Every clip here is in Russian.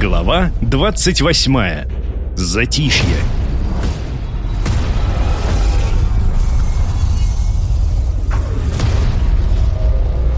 Глава 28. Затишье.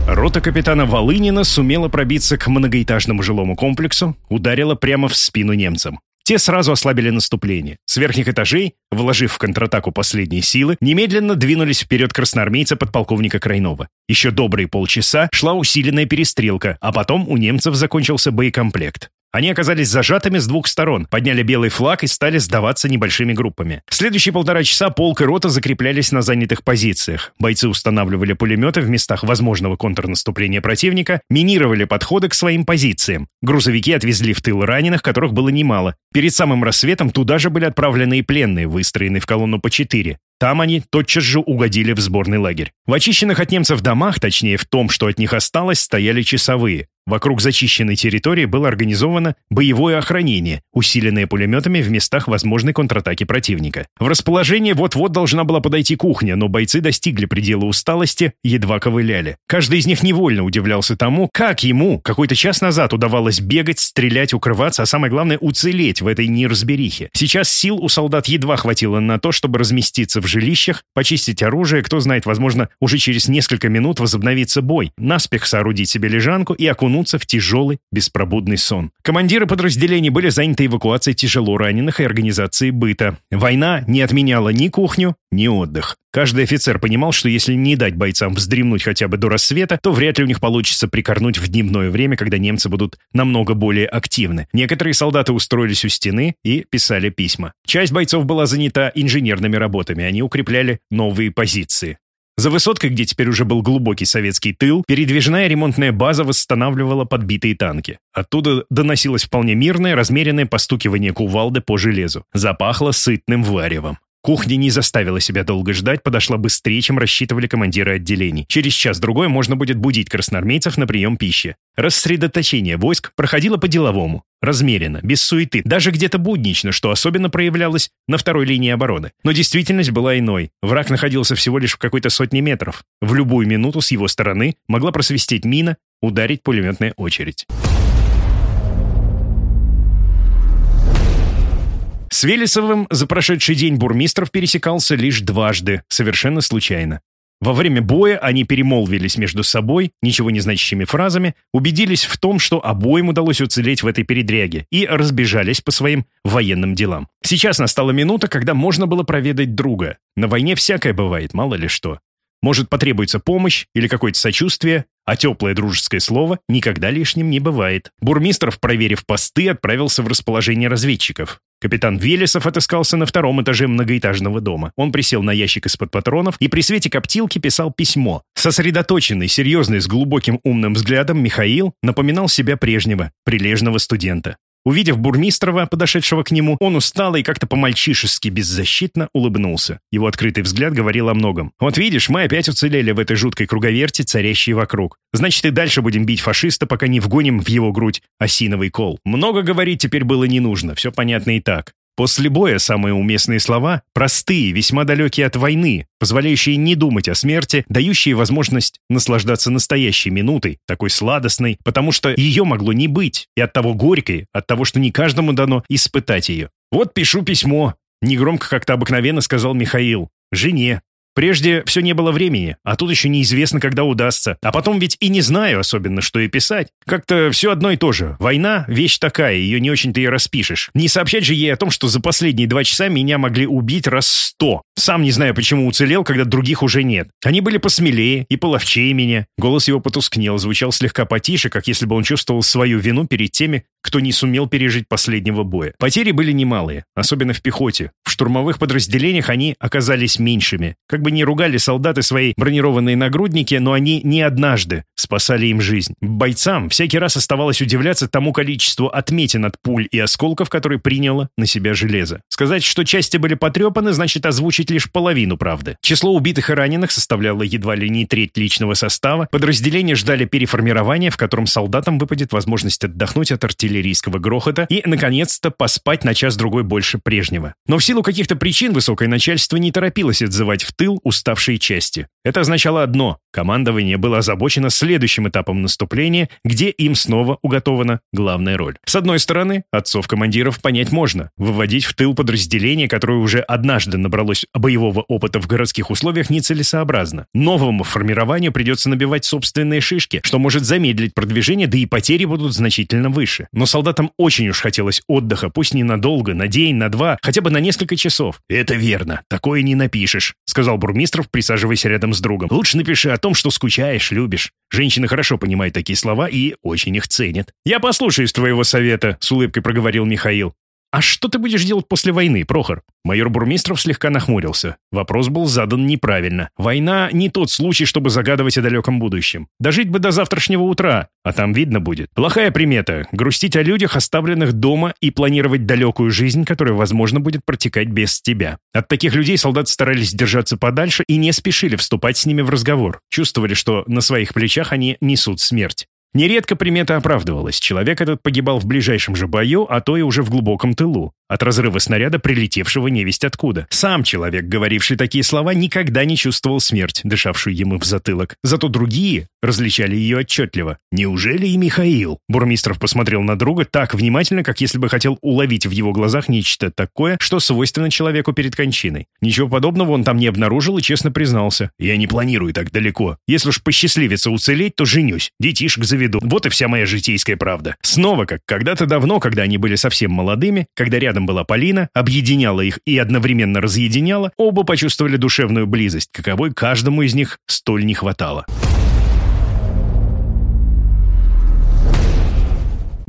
Рота капитана Волынина сумела пробиться к многоэтажному жилому комплексу, ударила прямо в спину немцам. Те сразу ослабили наступление. С верхних этажей, вложив в контратаку последние силы, немедленно двинулись вперед красноармейца подполковника Крайнова. Еще добрые полчаса шла усиленная перестрелка, а потом у немцев закончился боекомплект. Они оказались зажатыми с двух сторон, подняли белый флаг и стали сдаваться небольшими группами. В следующие полтора часа полк и рота закреплялись на занятых позициях. Бойцы устанавливали пулеметы в местах возможного контрнаступления противника, минировали подходы к своим позициям. Грузовики отвезли в тыл раненых, которых было немало. Перед самым рассветом туда же были отправлены и пленные, выстроенные в колонну по четыре. Там они тотчас же угодили в сборный лагерь. В очищенных от немцев домах, точнее в том, что от них осталось, стояли часовые. Вокруг зачищенной территории было организовано боевое охранение, усиленное пулеметами в местах возможной контратаки противника. В расположение вот-вот должна была подойти кухня, но бойцы достигли предела усталости, едва ковыляли. Каждый из них невольно удивлялся тому, как ему какой-то час назад удавалось бегать, стрелять, укрываться, а самое главное уцелеть в этой неразберихе. Сейчас сил у солдат едва хватило на то, чтобы разместиться в жилищах, почистить оружие, кто знает, возможно, уже через несколько минут возобновится бой, наспех соорудить себе лежанку и окунуть окунуться в тяжелый, беспробудный сон. Командиры подразделений были заняты эвакуацией тяжело раненых и организацией быта. Война не отменяла ни кухню, ни отдых. Каждый офицер понимал, что если не дать бойцам вздремнуть хотя бы до рассвета, то вряд ли у них получится прикорнуть в дневное время, когда немцы будут намного более активны. Некоторые солдаты устроились у стены и писали письма. Часть бойцов была занята инженерными работами, они укрепляли новые позиции. За высоткой, где теперь уже был глубокий советский тыл, передвижная ремонтная база восстанавливала подбитые танки. Оттуда доносилось вполне мирное, размеренное постукивание кувалды по железу. Запахло сытным варевом. Кухня не заставила себя долго ждать, подошла быстрее, чем рассчитывали командиры отделений. Через час-другой можно будет будить красноармейцев на прием пищи. Рассредоточение войск проходило по-деловому, размеренно, без суеты, даже где-то буднично, что особенно проявлялось на второй линии обороны. Но действительность была иной. Враг находился всего лишь в какой-то сотне метров. В любую минуту с его стороны могла просвистеть мина, ударить пулеметная очередь. С Велесовым за прошедший день Бурмистров пересекался лишь дважды, совершенно случайно. Во время боя они перемолвились между собой, ничего не значащими фразами, убедились в том, что обоим удалось уцелеть в этой передряге, и разбежались по своим военным делам. Сейчас настала минута, когда можно было проведать друга. На войне всякое бывает, мало ли что. Может, потребуется помощь или какое-то сочувствие, а теплое дружеское слово никогда лишним не бывает. Бурмистров, проверив посты, отправился в расположение разведчиков. Капитан Велесов отыскался на втором этаже многоэтажного дома. Он присел на ящик из-под патронов и при свете коптилки писал письмо. Сосредоточенный, серьезный, с глубоким умным взглядом Михаил напоминал себя прежнего, прилежного студента. Увидев Бурмистрова, подошедшего к нему, он устало и как-то по-мальчишески беззащитно улыбнулся. Его открытый взгляд говорил о многом. «Вот видишь, мы опять уцелели в этой жуткой круговерти, царящей вокруг. Значит, и дальше будем бить фашиста, пока не вгоним в его грудь осиновый кол. Много говорить теперь было не нужно, все понятно и так. После боя самые уместные слова – простые, весьма далекие от войны, позволяющие не думать о смерти, дающие возможность наслаждаться настоящей минутой, такой сладостной, потому что ее могло не быть, и от того горькой, от того, что не каждому дано испытать ее. «Вот пишу письмо», – негромко как-то обыкновенно сказал Михаил. «Жене. Прежде все не было времени, а тут еще неизвестно, когда удастся. А потом ведь и не знаю особенно, что и писать. Как-то все одно и то же. Война — вещь такая, ее не очень-то и распишешь. Не сообщать же ей о том, что за последние два часа меня могли убить раз сто. Сам не знаю, почему уцелел, когда других уже нет. Они были посмелее и половчее меня. Голос его потускнел, звучал слегка потише, как если бы он чувствовал свою вину перед теми, кто не сумел пережить последнего боя. Потери были немалые, особенно в пехоте. В штурмовых подразделениях они оказались меньшими. Как бы ни ругали солдаты свои бронированные нагрудники, но они не однажды спасали им жизнь. Бойцам всякий раз оставалось удивляться тому количеству отметин от пуль и осколков, которые приняло на себя железо. Сказать, что части были потрепаны, значит озвучить лишь половину правды. Число убитых и раненых составляло едва ли не треть личного состава. Подразделения ждали переформирования, в котором солдатам выпадет возможность отдохнуть от артиллерийского грохота и, наконец-то, поспать на час-другой больше прежнего. Но в силу каких-то причин высокое начальство не торопилось отзывать в тыл уставшие части. Это означало одно – командование было озабочено следующим этапом наступления, где им снова уготована главная роль. С одной стороны, отцов-командиров понять можно. Выводить в тыл подразделение, которое уже однажды набралось боевого опыта в городских условиях, нецелесообразно. Новому формированию придется набивать собственные шишки, что может замедлить продвижение, да и потери будут значительно выше. Но солдатам очень уж хотелось отдыха, пусть ненадолго, на день, на два, хотя бы на несколько часов. «Это верно, такое не напишешь», — сказал Бурмистров, присаживаясь рядом с другом. «Лучше напиши о том, что скучаешь, любишь. Женщины хорошо понимают такие слова и очень их ценят». «Я послушаюсь твоего совета», — с улыбкой проговорил Михаил. «А что ты будешь делать после войны, Прохор?» Майор Бурмистров слегка нахмурился. Вопрос был задан неправильно. Война — не тот случай, чтобы загадывать о далеком будущем. Дожить бы до завтрашнего утра, а там видно будет. Плохая примета — грустить о людях, оставленных дома, и планировать далекую жизнь, которая, возможно, будет протекать без тебя. От таких людей солдаты старались держаться подальше и не спешили вступать с ними в разговор. Чувствовали, что на своих плечах они несут смерть. Нередко примета оправдывалась. Человек этот погибал в ближайшем же бою, а то и уже в глубоком тылу от разрыва снаряда, прилетевшего невесть откуда. Сам человек, говоривший такие слова, никогда не чувствовал смерть, дышавшую ему в затылок. Зато другие различали ее отчетливо. «Неужели и Михаил?» Бурмистров посмотрел на друга так внимательно, как если бы хотел уловить в его глазах нечто такое, что свойственно человеку перед кончиной. Ничего подобного он там не обнаружил и честно признался. «Я не планирую так далеко. Если уж посчастливится уцелеть, то женюсь. Детишек заведу. Вот и вся моя житейская правда». Снова, как когда-то давно, когда они были совсем молодыми, когда рядом была Полина, объединяла их и одновременно разъединяла, оба почувствовали душевную близость, каковой каждому из них столь не хватало.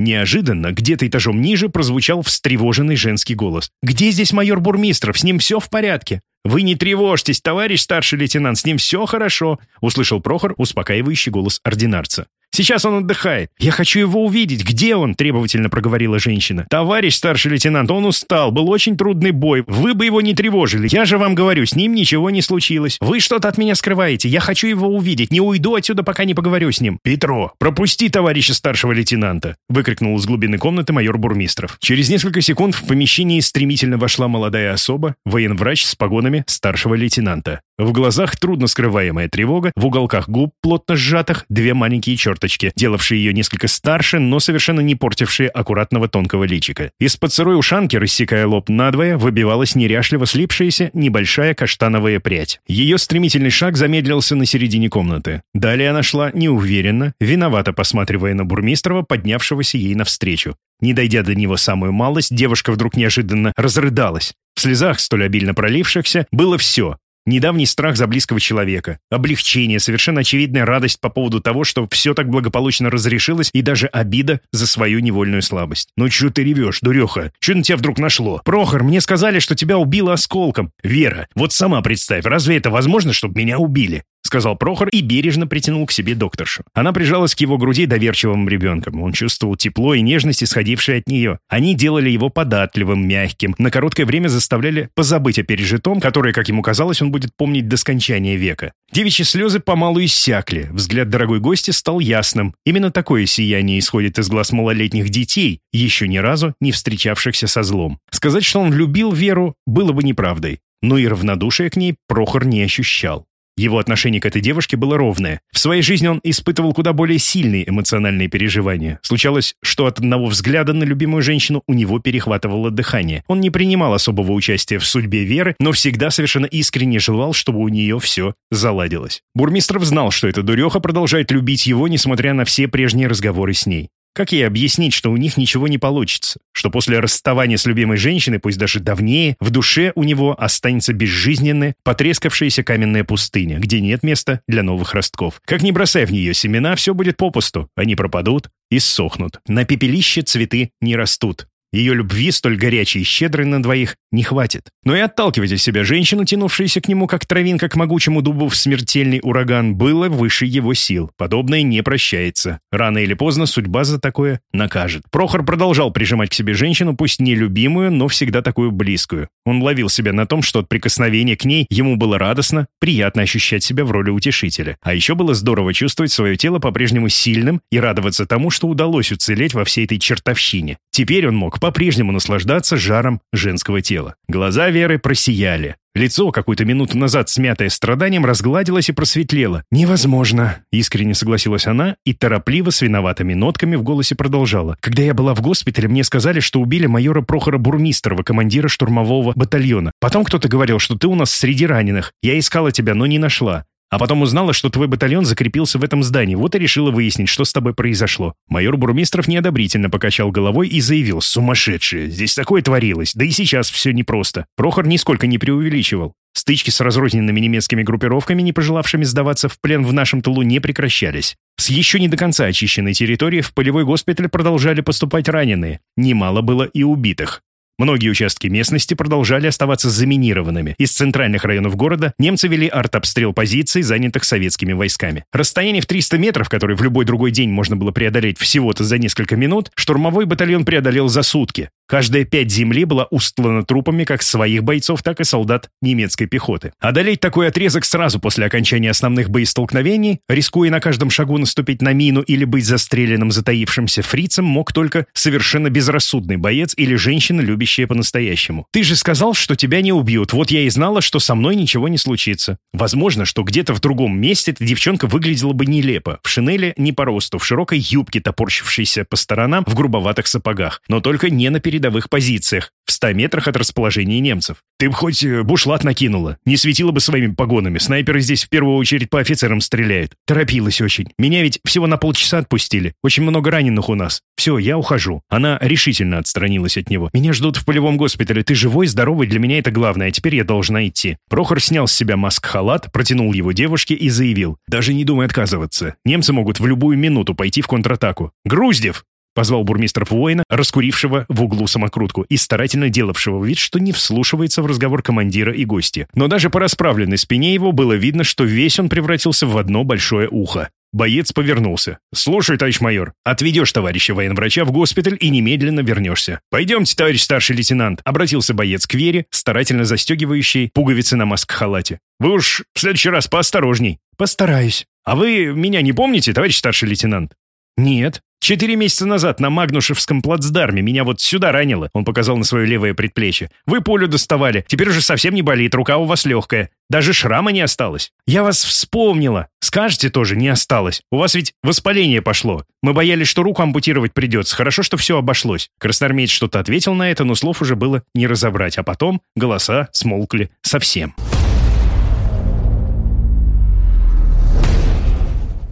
Неожиданно, где-то этажом ниже, прозвучал встревоженный женский голос. «Где здесь майор Бурмистров? С ним все в порядке?» «Вы не тревожьтесь, товарищ старший лейтенант, с ним все хорошо», услышал Прохор успокаивающий голос ординарца. Сейчас он отдыхает. Я хочу его увидеть. Где он?» — требовательно проговорила женщина. «Товарищ старший лейтенант, он устал. Был очень трудный бой. Вы бы его не тревожили. Я же вам говорю, с ним ничего не случилось. Вы что-то от меня скрываете. Я хочу его увидеть. Не уйду отсюда, пока не поговорю с ним». «Петро, пропусти товарища старшего лейтенанта!» — выкрикнул из глубины комнаты майор Бурмистров. Через несколько секунд в помещении стремительно вошла молодая особа, военврач с погонами старшего лейтенанта. В глазах трудно скрываемая тревога, в уголках губ, плотно сжатых, две маленькие черточки, делавшие ее несколько старше, но совершенно не портившие аккуратного тонкого личика. Из-под сырой ушанки, рассекая лоб надвое, выбивалась неряшливо слипшаяся небольшая каштановая прядь. Ее стремительный шаг замедлился на середине комнаты. Далее она шла неуверенно, виновато посматривая на Бурмистрова, поднявшегося ей навстречу. Не дойдя до него самую малость, девушка вдруг неожиданно разрыдалась. В слезах, столь обильно пролившихся, было все Недавний страх за близкого человека, облегчение, совершенно очевидная радость по поводу того, что все так благополучно разрешилось, и даже обида за свою невольную слабость. «Ну что ты ревешь, дуреха? Что на тебя вдруг нашло? Прохор, мне сказали, что тебя убило осколком. Вера, вот сама представь, разве это возможно, чтобы меня убили? Сказал Прохор и бережно притянул к себе докторшу. Она прижалась к его груди доверчивым ребенком. Он чувствовал тепло и нежность, исходившие от нее. Они делали его податливым, мягким, на короткое время заставляли позабыть о пережитом, которое, как ему казалось, он будет помнить до скончания века. Девичьи слезы помалу иссякли, взгляд дорогой гости стал ясным. Именно такое сияние исходит из глаз малолетних детей, еще ни разу не встречавшихся со злом. Сказать, что он любил Веру, было бы неправдой. Но и равнодушие к ней Прохор не ощущал. Его отношение к этой девушке было ровное. В своей жизни он испытывал куда более сильные эмоциональные переживания. Случалось, что от одного взгляда на любимую женщину у него перехватывало дыхание. Он не принимал особого участия в судьбе Веры, но всегда совершенно искренне желал, чтобы у нее все заладилось. Бурмистров знал, что эта дуреха продолжает любить его, несмотря на все прежние разговоры с ней. Как ей объяснить, что у них ничего не получится? Что после расставания с любимой женщиной, пусть даже давнее, в душе у него останется безжизненная, потрескавшаяся каменная пустыня, где нет места для новых ростков. Как не бросай в нее семена, все будет попусту. Они пропадут и сохнут. На пепелище цветы не растут. Ее любви, столь горячей и щедрой на двоих, не хватит. Но и отталкивать от себя женщину, тянувшуюся к нему как травинка к могучему дубу в смертельный ураган, было выше его сил. Подобное не прощается. Рано или поздно судьба за такое накажет. Прохор продолжал прижимать к себе женщину, пусть не любимую, но всегда такую близкую. Он ловил себя на том, что от прикосновения к ней ему было радостно, приятно ощущать себя в роли утешителя. А еще было здорово чувствовать свое тело по-прежнему сильным и радоваться тому, что удалось уцелеть во всей этой чертовщине. Теперь он мог по-прежнему наслаждаться жаром женского тела. Глаза Веры просияли. Лицо, какую-то минуту назад смятое страданием, разгладилось и просветлело. «Невозможно», — искренне согласилась она и торопливо с виноватыми нотками в голосе продолжала. «Когда я была в госпитале, мне сказали, что убили майора Прохора Бурмистрова, командира штурмового батальона. Потом кто-то говорил, что ты у нас среди раненых. Я искала тебя, но не нашла. А потом узнала, что твой батальон закрепился в этом здании. Вот и решила выяснить, что с тобой произошло. Майор Бурмистров неодобрительно покачал головой и заявил, сумасшедшие, здесь такое творилось, да и сейчас все непросто. Прохор нисколько не преувеличивал. Стычки с разрозненными немецкими группировками, не пожелавшими сдаваться в плен в нашем тылу, не прекращались. С еще не до конца очищенной территории в полевой госпиталь продолжали поступать раненые. Немало было и убитых. Многие участки местности продолжали оставаться заминированными. Из центральных районов города немцы вели артобстрел позиций, занятых советскими войсками. Расстояние в 300 метров, которое в любой другой день можно было преодолеть всего-то за несколько минут, штурмовой батальон преодолел за сутки. Каждая пять земли была устлана трупами как своих бойцов, так и солдат немецкой пехоты. Одолеть такой отрезок сразу после окончания основных боестолкновений, рискуя на каждом шагу наступить на мину или быть застреленным затаившимся фрицем, мог только совершенно безрассудный боец или женщина, любящая по-настоящему. «Ты же сказал, что тебя не убьют, вот я и знала, что со мной ничего не случится». Возможно, что где-то в другом месте эта девчонка выглядела бы нелепо, в шинели не по росту, в широкой юбке, топорщившейся по сторонам, в грубоватых сапогах, но только не на передовой передовых позициях, в 100 метрах от расположения немцев. Ты бы хоть э, бушлат накинула, не светила бы своими погонами. Снайперы здесь в первую очередь по офицерам стреляют. Торопилась очень. Меня ведь всего на полчаса отпустили. Очень много раненых у нас. Все, я ухожу. Она решительно отстранилась от него. Меня ждут в полевом госпитале. Ты живой, здоровый, для меня это главное, а теперь я должна идти. Прохор снял с себя маск-халат, протянул его девушке и заявил. Даже не думай отказываться. Немцы могут в любую минуту пойти в контратаку. Груздев! Позвал бурмистров воина, раскурившего в углу самокрутку и старательно делавшего вид, что не вслушивается в разговор командира и гостя. Но даже по расправленной спине его было видно, что весь он превратился в одно большое ухо. Боец повернулся. «Слушай, товарищ майор, отведешь товарища военврача в госпиталь и немедленно вернешься». «Пойдемте, товарищ старший лейтенант», — обратился боец к Вере, старательно застегивающей пуговицы на маск-халате. «Вы уж в следующий раз поосторожней». «Постараюсь». «А вы меня не помните, товарищ старший лейтенант?» «Нет». Четыре месяца назад на Магнушевском плацдарме меня вот сюда ранило. Он показал на свое левое предплечье. Вы пулю доставали. Теперь уже совсем не болит, рука у вас легкая. Даже шрама не осталось. Я вас вспомнила. Скажете тоже, не осталось. У вас ведь воспаление пошло. Мы боялись, что руку ампутировать придется. Хорошо, что все обошлось. Красноармеец что-то ответил на это, но слов уже было не разобрать. А потом голоса смолкли совсем.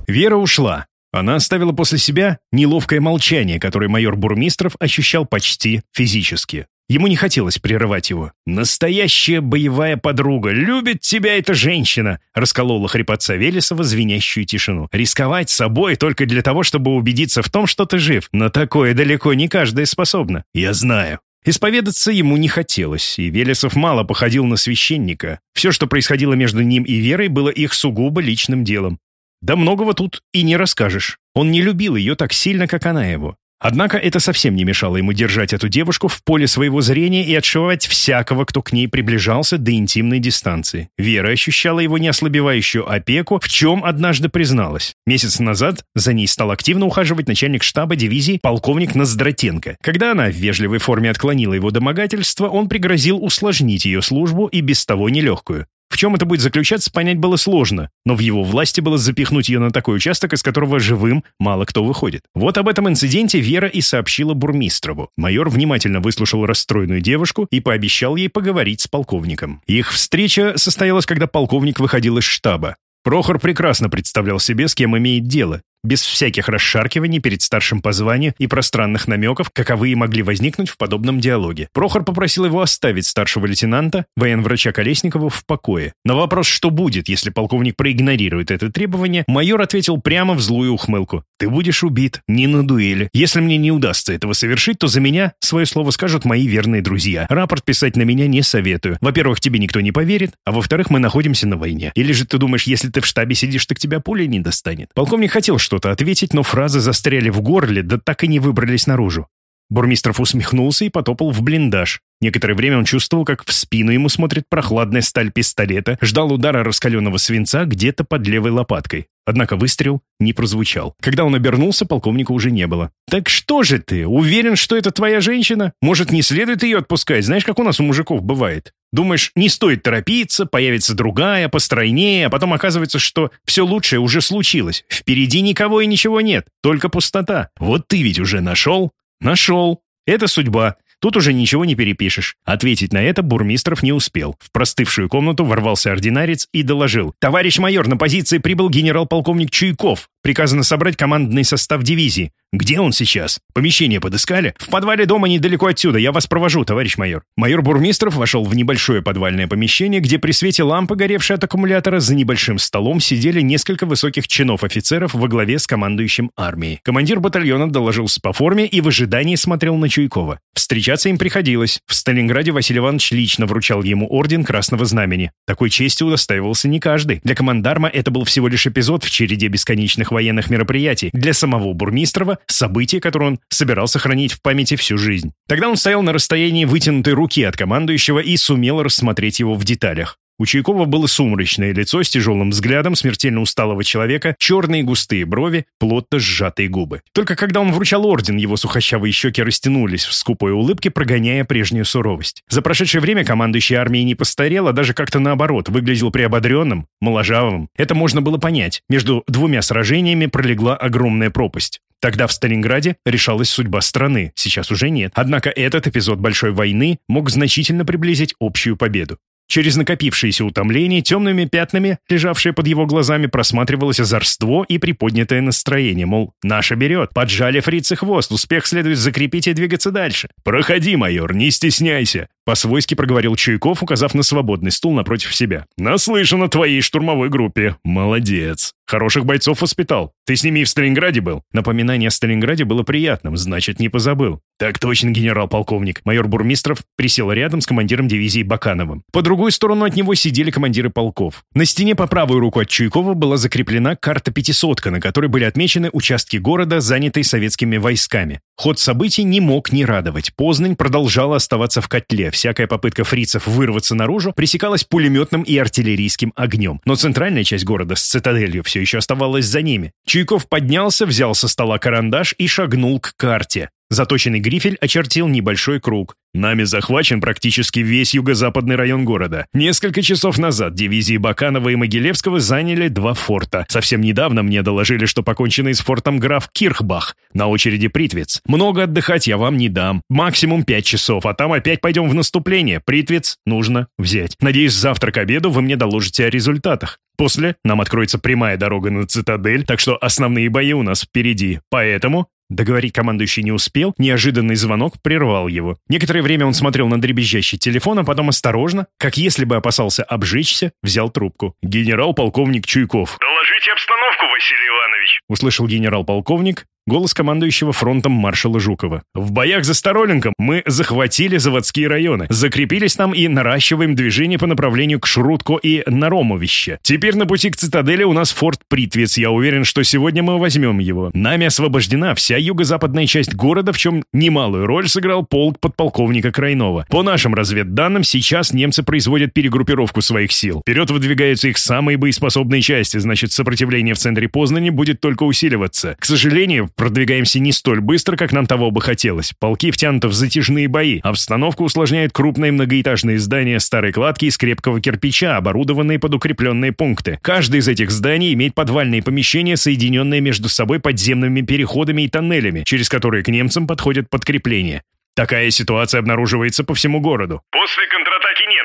Вера ушла. Она оставила после себя неловкое молчание, которое майор Бурмистров ощущал почти физически. Ему не хотелось прерывать его. «Настоящая боевая подруга! Любит тебя эта женщина!» расколола хрипотца Велесова звенящую тишину. «Рисковать собой только для того, чтобы убедиться в том, что ты жив. Но такое далеко не каждая способна. Я знаю». Исповедаться ему не хотелось, и Велесов мало походил на священника. Все, что происходило между ним и Верой, было их сугубо личным делом. Да многого тут и не расскажешь. Он не любил ее так сильно, как она его. Однако это совсем не мешало ему держать эту девушку в поле своего зрения и отшивать всякого, кто к ней приближался до интимной дистанции. Вера ощущала его неослабевающую опеку, в чем однажды призналась. Месяц назад за ней стал активно ухаживать начальник штаба дивизии полковник Ноздратенко. Когда она в вежливой форме отклонила его домогательство, он пригрозил усложнить ее службу и без того нелегкую. В чем это будет заключаться, понять было сложно, но в его власти было запихнуть ее на такой участок, из которого живым мало кто выходит. Вот об этом инциденте Вера и сообщила Бурмистрову. Майор внимательно выслушал расстроенную девушку и пообещал ей поговорить с полковником. Их встреча состоялась, когда полковник выходил из штаба. Прохор прекрасно представлял себе, с кем имеет дело. Без всяких расшаркиваний перед старшим по званию и пространных намеков, каковые могли возникнуть в подобном диалоге. Прохор попросил его оставить старшего лейтенанта, военврача Колесникова, в покое. На вопрос, что будет, если полковник проигнорирует это требование, майор ответил прямо в злую ухмылку. «Ты будешь убит, не на дуэли. Если мне не удастся этого совершить, то за меня свое слово скажут мои верные друзья. Рапорт писать на меня не советую. Во-первых, тебе никто не поверит, а во-вторых, мы находимся на войне. Или же ты думаешь, если ты в штабе сидишь, так тебя пуля не достанет?» Полковник хотел что-то ответить, но фразы застряли в горле, да так и не выбрались наружу. Бурмистров усмехнулся и потопал в блиндаж. Некоторое время он чувствовал, как в спину ему смотрит прохладная сталь пистолета, ждал удара раскаленного свинца где-то под левой лопаткой. Однако выстрел не прозвучал. Когда он обернулся, полковника уже не было. «Так что же ты? Уверен, что это твоя женщина? Может, не следует ее отпускать? Знаешь, как у нас у мужиков бывает? Думаешь, не стоит торопиться, появится другая, постройнее, а потом оказывается, что все лучшее уже случилось. Впереди никого и ничего нет, только пустота. Вот ты ведь уже нашел?» «Нашел. Это судьба. Тут уже ничего не перепишешь. Ответить на это Бурмистров не успел. В простывшую комнату ворвался ординарец и доложил. «Товарищ майор, на позиции прибыл генерал-полковник Чуйков. Приказано собрать командный состав дивизии. Где он сейчас? Помещение подыскали? В подвале дома недалеко отсюда. Я вас провожу, товарищ майор. Майор Бурмистров вошел в небольшое подвальное помещение, где при свете лампы, горевшей от аккумулятора, за небольшим столом сидели несколько высоких чинов офицеров во главе с командующим армией. Командир батальона доложился по форме и в ожидании смотрел на Чуйкова. Встречаться им приходилось. В Сталинграде Василий Иванович лично вручал ему орден Красного Знамени. Такой чести удостаивался не каждый. Для командарма это был всего лишь эпизод в череде бесконечных военных мероприятий. Для самого Бурмистрова событие, которое он собирался хранить в памяти всю жизнь. Тогда он стоял на расстоянии вытянутой руки от командующего и сумел рассмотреть его в деталях. У Чайкова было сумрачное лицо с тяжелым взглядом смертельно усталого человека, черные густые брови, плотно сжатые губы. Только когда он вручал орден, его сухощавые щеки растянулись в скупой улыбке, прогоняя прежнюю суровость. За прошедшее время командующий армией не постарел, а даже как-то наоборот, выглядел приободренным, моложавым. Это можно было понять. Между двумя сражениями пролегла огромная пропасть. Тогда в Сталинграде решалась судьба страны, сейчас уже нет. Однако этот эпизод Большой войны мог значительно приблизить общую победу. Через накопившееся утомление темными пятнами, лежавшие под его глазами, просматривалось озорство и приподнятое настроение, мол, наша берет, поджали фрицы хвост, успех следует закрепить и двигаться дальше. «Проходи, майор, не стесняйся», — по-свойски проговорил Чуйков, указав на свободный стул напротив себя. «Наслышан о твоей штурмовой группе. Молодец. Хороших бойцов воспитал. Ты с ними и в Сталинграде был?» Напоминание о Сталинграде было приятным, значит, не позабыл. «Так точно, генерал-полковник». Майор Бурмистров присел рядом с командиром дивизии Бакановым. По другую сторону от него сидели командиры полков. На стене по правую руку от Чуйкова была закреплена карта «пятисотка», на которой были отмечены участки города, занятые советскими войсками. Ход событий не мог не радовать. Познань продолжала оставаться в котле. Всякая попытка фрицев вырваться наружу пресекалась пулеметным и артиллерийским огнем. Но центральная часть города с цитаделью все еще оставалась за ними. Чуйков поднялся, взял со стола карандаш и шагнул к карте. Заточенный грифель очертил небольшой круг. Нами захвачен практически весь юго-западный район города. Несколько часов назад дивизии Баканова и Могилевского заняли два форта. Совсем недавно мне доложили, что поконченный с фортом граф Кирхбах. На очереди Притвец. Много отдыхать я вам не дам. Максимум пять часов, а там опять пойдем в наступление. Притвец нужно взять. Надеюсь, завтра к обеду вы мне доложите о результатах. После нам откроется прямая дорога на цитадель, так что основные бои у нас впереди. Поэтому Договорить командующий не успел, неожиданный звонок прервал его. Некоторое время он смотрел на дребезжащий телефон, а потом осторожно, как если бы опасался обжечься, взял трубку. «Генерал-полковник Чуйков». «Доложите обстановку, Василий Иванович», — услышал генерал-полковник, Голос командующего фронтом маршала Жукова. «В боях за Староленком мы захватили заводские районы, закрепились там и наращиваем движение по направлению к Шрутко и Наромовище. Теперь на пути к цитадели у нас форт Притвец. Я уверен, что сегодня мы возьмем его. Нами освобождена вся юго-западная часть города, в чем немалую роль сыграл полк подполковника Крайнова. По нашим разведданным, сейчас немцы производят перегруппировку своих сил. Вперед выдвигаются их самые боеспособные части, значит, сопротивление в центре Познани будет только усиливаться. К сожалению, продвигаемся не столь быстро, как нам того бы хотелось. Полки втянуты в затяжные бои. Обстановку усложняют крупные многоэтажные здания старой кладки из крепкого кирпича, оборудованные под укрепленные пункты. Каждое из этих зданий имеет подвальные помещения, соединенные между собой подземными переходами и тоннелями, через которые к немцам подходят подкрепления. Такая ситуация обнаруживается по всему городу. «После контратаки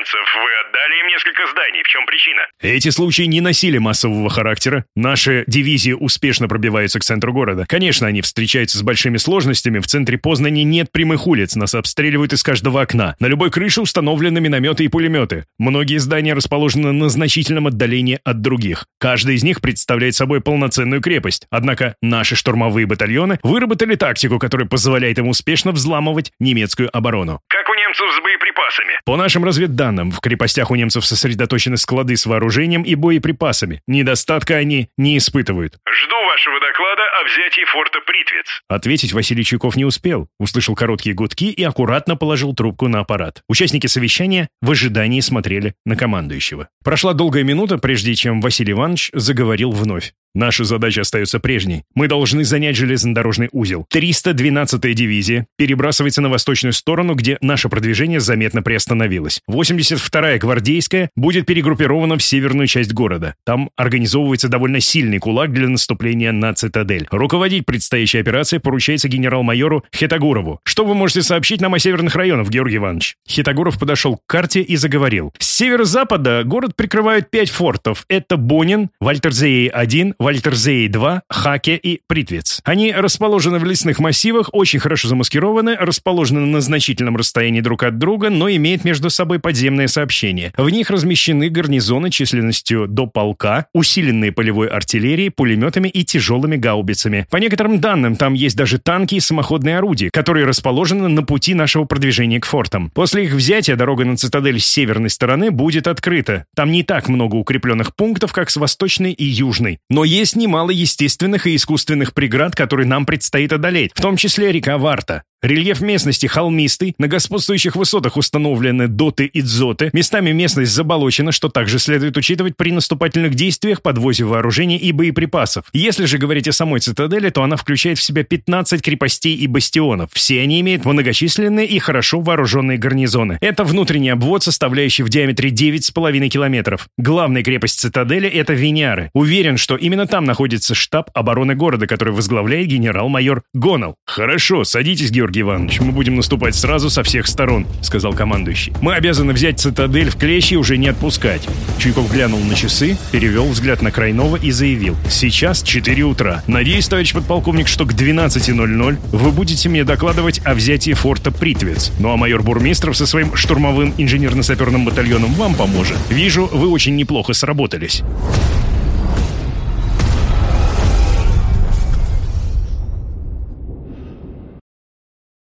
немцев. Вы отдали им несколько зданий. В чем причина? Эти случаи не носили массового характера. Наши дивизии успешно пробиваются к центру города. Конечно, они встречаются с большими сложностями. В центре Познани нет прямых улиц. Нас обстреливают из каждого окна. На любой крыше установлены минометы и пулеметы. Многие здания расположены на значительном отдалении от других. Каждый из них представляет собой полноценную крепость. Однако наши штурмовые батальоны выработали тактику, которая позволяет им успешно взламывать немецкую оборону. Как у немцев с боеприпасами? По нашим разведданным, в крепостях у немцев сосредоточены склады с вооружением и боеприпасами. Недостатка они не испытывают. Жду вашего доклада о взятии форта Притвиц. Ответить Василий Чуйков не успел. Услышал короткие гудки и аккуратно положил трубку на аппарат. Участники совещания в ожидании смотрели на командующего. Прошла долгая минута, прежде чем Василий Иванович заговорил вновь. Наша задача остается прежней. Мы должны занять железнодорожный узел. 312-я дивизия перебрасывается на восточную сторону, где наше продвижение заметно приостановилось. 82-я гвардейская будет перегруппирована в северную часть города. Там организовывается довольно сильный кулак для наступления на цитадель. Руководить предстоящей операцией поручается генерал-майору Хитагурову. Что вы можете сообщить нам о северных районах, Георгий Иванович? Хитагуров подошел к карте и заговорил. С северо-запада город прикрывают пять фортов. Это Бонин, Вальтерзеи-1, Вальтерзеи-2, Хаке и Притвиц. Они расположены в лесных массивах, очень хорошо замаскированы, расположены на значительном расстоянии друг от друга, но имеют между собой подземное сообщение. В них размещены гарнизоны численностью до полка, усиленные полевой артиллерией, пулеметами и тяжелыми гаубицами. По некоторым данным, там есть даже танки и самоходные орудия, которые расположены на пути нашего продвижения к фортам. После их взятия дорога на цитадель с северной стороны будет открыта. Там не так много укрепленных пунктов, как с восточной и южной. Но есть немало естественных и искусственных преград, которые нам предстоит одолеть, в том числе река Варта. Рельеф местности холмистый, на господствующих высотах установлены доты и дзоты, местами местность заболочена, что также следует учитывать при наступательных действиях, подвозе вооружений и боеприпасов. Если же говорить о самой цитадели, то она включает в себя 15 крепостей и бастионов. Все они имеют многочисленные и хорошо вооруженные гарнизоны. Это внутренний обвод, составляющий в диаметре 9,5 километров. Главная крепость цитадели – это Виняры. Уверен, что именно там находится штаб обороны города, который возглавляет генерал-майор Гонал. Хорошо, садитесь, Георгий Георгий Иванович, мы будем наступать сразу со всех сторон», — сказал командующий. «Мы обязаны взять цитадель в клещи и уже не отпускать». Чуйков глянул на часы, перевел взгляд на Крайнова и заявил. «Сейчас 4 утра. Надеюсь, товарищ подполковник, что к 12.00 вы будете мне докладывать о взятии форта Притвец. Ну а майор Бурмистров со своим штурмовым инженерно-саперным батальоном вам поможет. Вижу, вы очень неплохо сработались».